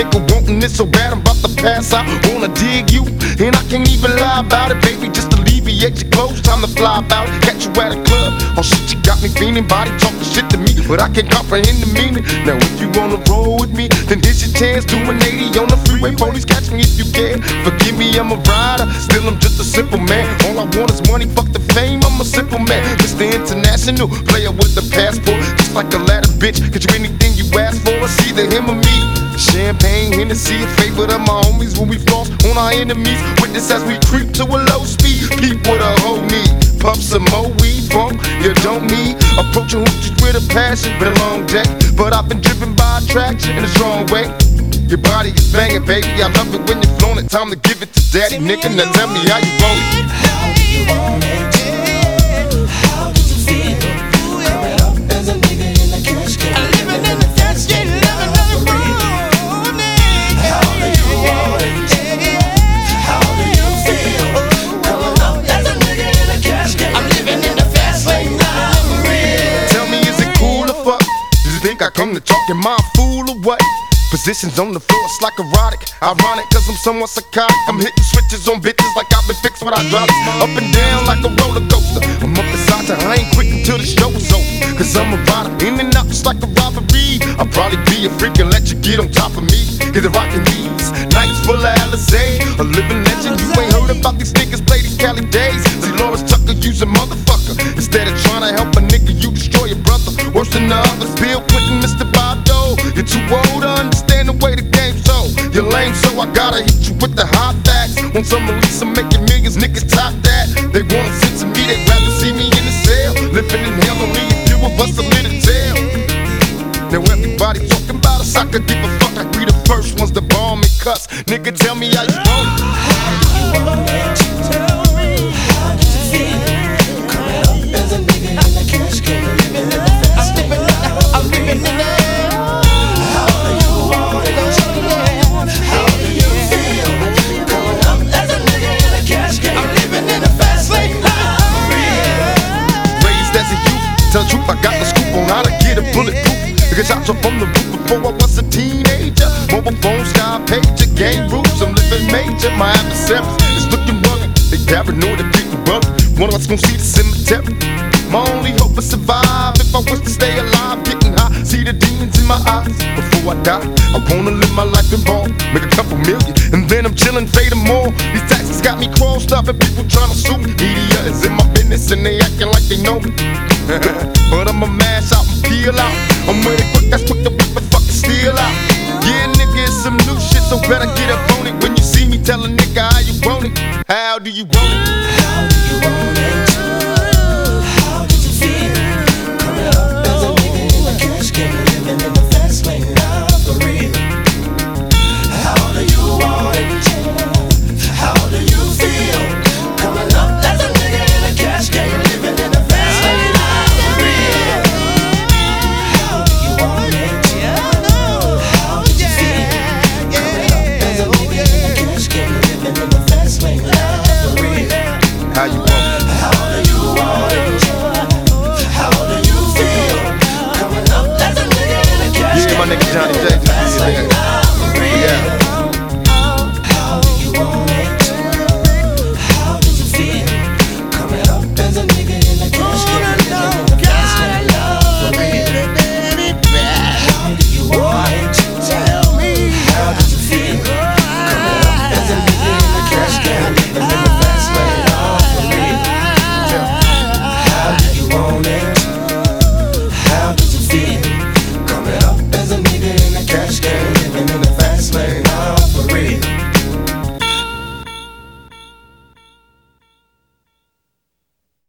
nigga wanting it so bad, I'm about to pass out. Wanna dig you, and I can't even lie about it, baby. Just alleviate your clothes, time to fly about. Catch you at a club, oh shit, you got me feeling, body talking shit to me, but I can't comprehend the meaning. Now if you wanna roll with me, then here's your chance. Do an 80 on the freeway, police catch me if you can. Forgive me, I'm a rider, still I'm just a simple man. All I want is money, fuck the fame, I'm a simple man. Mr. International, player with the passport, just like a ladder, bitch. Cause you anything you ask for, it's either him or me. Champagne, Hennessy, a favorite of my homies when we floss on our enemies. Witness as we creep to a low speed. Peep with a whole need. Puff some more weed, bump, you don't need. Approaching hoochies with a passion, been a long day. But I've been driven by attraction in a strong way. Your body is banging, baby. I love it when you're flown it. Time to give it to daddy, nigga. Now tell me how you want it. How you want it? You think I come to talk? Am fool what? Positions on the floor, it's like erotic. Ironic, cause I'm somewhat psychotic. I'm hitting switches on bitches like I've been fixed with hydraulics. Up and down like a roller coaster. I'm up beside you, I ain't quick until the show's over. Cause I'm a rider, in and out just like a robbery. I'll probably be a freak and let you get on top of me. Get the rockin' these nights full of Alizé. A living legend, you ain't heard about these niggas play these Cali days. See, Delores Tucker, use a motherfucker. Instead of trying to help a nigga, you destroy your brother. Worse than the others, Bill Clinton, Mr. You're too old to understand the way the game's so. You're lame, so I gotta hit you with the hot facts. Want some release, I'm making millions, niggas top that. They wanna sit to me, they'd rather see me in the cell. Living in hell, only a few of us are lit to tell. Now everybody talking about us, I could give a fuck. I be the first ones to bomb and cuss. Nigga, tell me how you want it. On how to get a bulletproof. Nigga shots up from the roof before I was a teenager. Mobile phone, sky pager, game rules. I'm living major. My adversaries is looking rugged. They paranoid and getting rugged. One of us gon' see the cemetery. My only hope is survive. If I wish to stay alive, getting high, see the demons in my eyes. Before I die, I wanna live my life in ball, make a couple million, and then I'm chillin', fading more. These taxes got me crossed up, and people tryna sue me. Media is in my business, and they acting like they know me. but I'ma mash out and peel out. I'm with it quick, that's quick to whip and fucking steal out. Yeah, nigga, it's some new shit, so better get up on it. When you see me, tell a nigga how you want it. How do you want it? How do you want it?